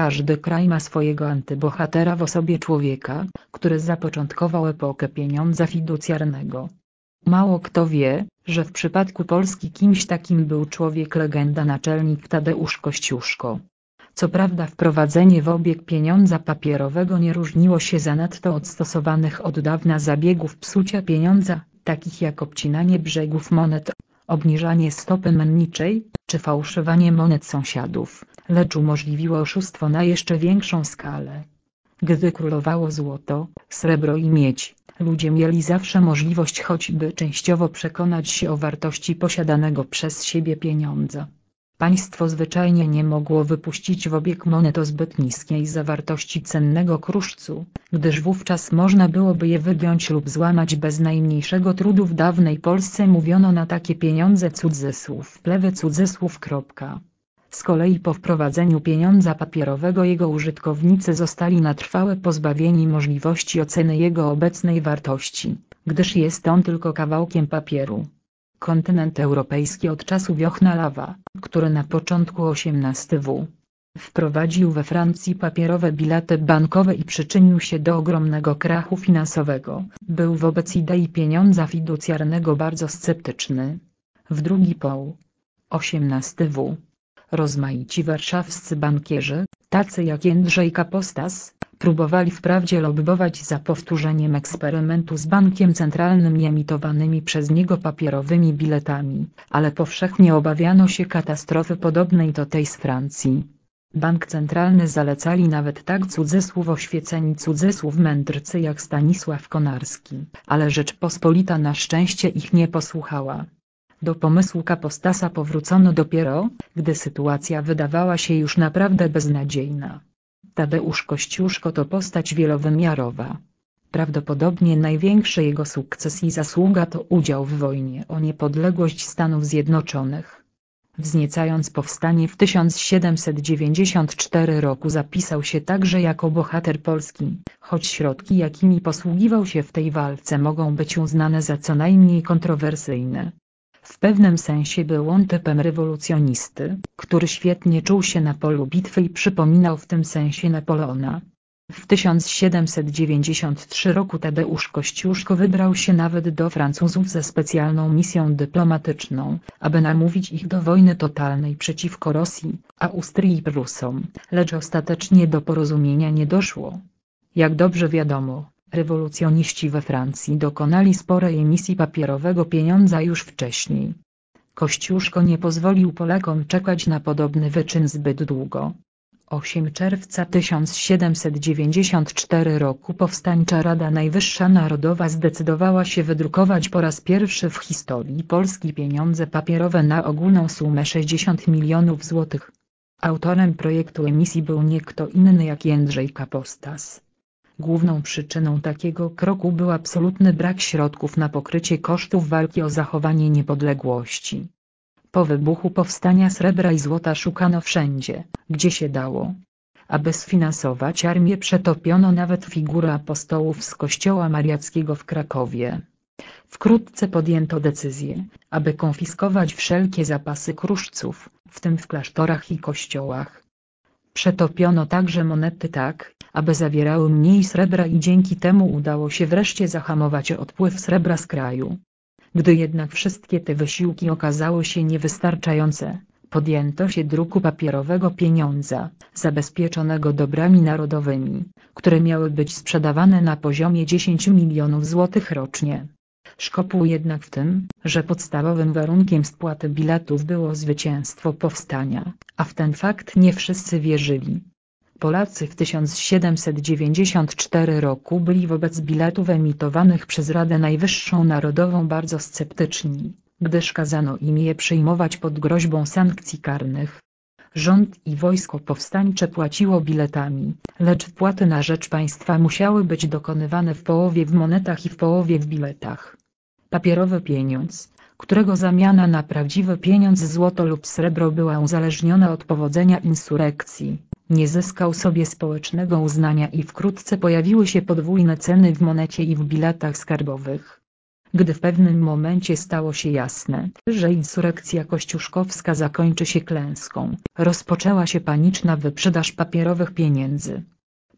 Każdy kraj ma swojego antybohatera w osobie człowieka, który zapoczątkował epokę pieniądza fiducjarnego. Mało kto wie, że w przypadku Polski kimś takim był człowiek legenda naczelnik Tadeusz Kościuszko. Co prawda wprowadzenie w obieg pieniądza papierowego nie różniło się zanadto od stosowanych od dawna zabiegów psucia pieniądza, takich jak obcinanie brzegów monet, obniżanie stopy menniczej, czy fałszowanie monet sąsiadów, lecz umożliwiło oszustwo na jeszcze większą skalę. Gdy królowało złoto, srebro i miedź, ludzie mieli zawsze możliwość choćby częściowo przekonać się o wartości posiadanego przez siebie pieniądza. Państwo zwyczajnie nie mogło wypuścić w obieg monet o zbyt niskiej zawartości cennego kruszcu, gdyż wówczas można byłoby je wygiąć lub złamać bez najmniejszego trudu w dawnej Polsce mówiono na takie pieniądze cudzysłów plewy cudzysłów. Z kolei po wprowadzeniu pieniądza papierowego jego użytkownicy zostali na trwałe pozbawieni możliwości oceny jego obecnej wartości, gdyż jest on tylko kawałkiem papieru. Kontynent europejski od czasów Jochna Lawa, który na początku XVIII w. wprowadził we Francji papierowe bilety bankowe i przyczynił się do ogromnego krachu finansowego, był wobec idei pieniądza fiducjarnego bardzo sceptyczny. W drugi poł. XVIII w. Rozmaici warszawscy bankierzy, tacy jak Jędrzej Kapostas, próbowali wprawdzie lobbować za powtórzeniem eksperymentu z bankiem centralnym i emitowanymi przez niego papierowymi biletami, ale powszechnie obawiano się katastrofy podobnej do tej z Francji. Bank centralny zalecali nawet tak cudzysłów oświeceni cudzysłów mędrcy jak Stanisław Konarski, ale Rzeczpospolita na szczęście ich nie posłuchała. Do pomysłu Kapostasa powrócono dopiero, gdy sytuacja wydawała się już naprawdę beznadziejna. Tadeusz Kościuszko to postać wielowymiarowa. Prawdopodobnie największy jego sukces i zasługa to udział w wojnie o niepodległość Stanów Zjednoczonych. Wzniecając powstanie w 1794 roku zapisał się także jako bohater Polski, choć środki jakimi posługiwał się w tej walce mogą być uznane za co najmniej kontrowersyjne. W pewnym sensie był on typem rewolucjonisty, który świetnie czuł się na polu bitwy i przypominał w tym sensie Napoleona. W 1793 roku Tadeusz Kościuszko wybrał się nawet do Francuzów ze specjalną misją dyplomatyczną, aby namówić ich do wojny totalnej przeciwko Rosji, Austrii i Prusom, lecz ostatecznie do porozumienia nie doszło. Jak dobrze wiadomo, Rewolucjoniści we Francji dokonali sporej emisji papierowego pieniądza już wcześniej. Kościuszko nie pozwolił Polakom czekać na podobny wyczyn zbyt długo. 8 czerwca 1794 roku Powstańcza Rada Najwyższa Narodowa zdecydowała się wydrukować po raz pierwszy w historii Polski pieniądze papierowe na ogólną sumę 60 milionów złotych. Autorem projektu emisji był nie kto inny jak Jędrzej Kapostas. Główną przyczyną takiego kroku był absolutny brak środków na pokrycie kosztów walki o zachowanie niepodległości. Po wybuchu powstania srebra i złota szukano wszędzie, gdzie się dało. Aby sfinansować armię przetopiono nawet figurę apostołów z kościoła mariackiego w Krakowie. Wkrótce podjęto decyzję, aby konfiskować wszelkie zapasy kruszców, w tym w klasztorach i kościołach. Przetopiono także monety tak, aby zawierały mniej srebra i dzięki temu udało się wreszcie zahamować odpływ srebra z kraju. Gdy jednak wszystkie te wysiłki okazały się niewystarczające, podjęto się druku papierowego pieniądza, zabezpieczonego dobrami narodowymi, które miały być sprzedawane na poziomie 10 milionów złotych rocznie. Szkopuł jednak w tym, że podstawowym warunkiem spłaty biletów było zwycięstwo powstania, a w ten fakt nie wszyscy wierzyli. Polacy w 1794 roku byli wobec biletów emitowanych przez Radę Najwyższą Narodową bardzo sceptyczni, gdyż kazano im je przyjmować pod groźbą sankcji karnych. Rząd i wojsko powstańcze płaciło biletami, lecz wpłaty na rzecz państwa musiały być dokonywane w połowie w monetach i w połowie w biletach. Papierowy pieniądz, którego zamiana na prawdziwy pieniądz złoto lub srebro była uzależniona od powodzenia insurekcji nie zyskał sobie społecznego uznania i wkrótce pojawiły się podwójne ceny w monecie i w biletach skarbowych. Gdy w pewnym momencie stało się jasne, że insurekcja kościuszkowska zakończy się klęską, rozpoczęła się paniczna wyprzedaż papierowych pieniędzy.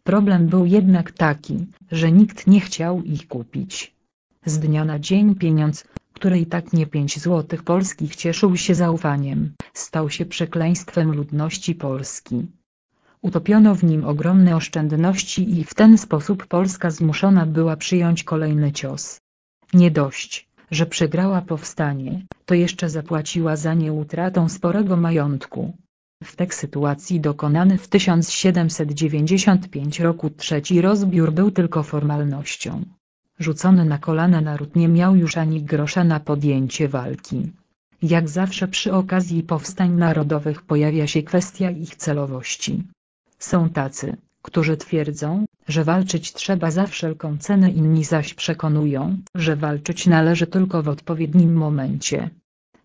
Problem był jednak taki, że nikt nie chciał ich kupić. Z dnia na dzień pieniądz, który i tak nie pięć złotych polskich cieszył się zaufaniem, stał się przekleństwem ludności Polski. Utopiono w nim ogromne oszczędności i w ten sposób Polska zmuszona była przyjąć kolejny cios. Nie dość, że przegrała powstanie, to jeszcze zapłaciła za nie utratą sporego majątku. W tej sytuacji dokonany w 1795 roku trzeci rozbiór był tylko formalnością. Rzucony na kolana naród nie miał już ani grosza na podjęcie walki. Jak zawsze przy okazji powstań narodowych pojawia się kwestia ich celowości. Są tacy, którzy twierdzą, że walczyć trzeba za wszelką cenę inni zaś przekonują, że walczyć należy tylko w odpowiednim momencie.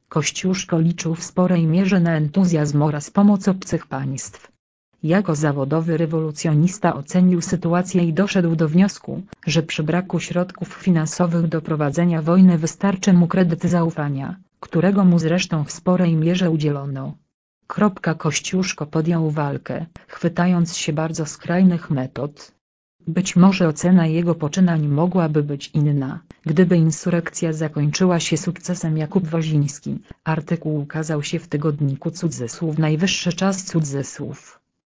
Kościuszko liczył w sporej mierze na entuzjazm oraz pomoc obcych państw. Jako zawodowy rewolucjonista ocenił sytuację i doszedł do wniosku, że przy braku środków finansowych do prowadzenia wojny wystarczy mu kredyt zaufania, którego mu zresztą w sporej mierze udzielono. Kropka Kościuszko podjął walkę, chwytając się bardzo skrajnych metod. Być może ocena jego poczynań mogłaby być inna, gdyby insurekcja zakończyła się sukcesem Jakub Woziński. Artykuł ukazał się w tygodniku Cudzysłów Najwyższy czas Cudzysłów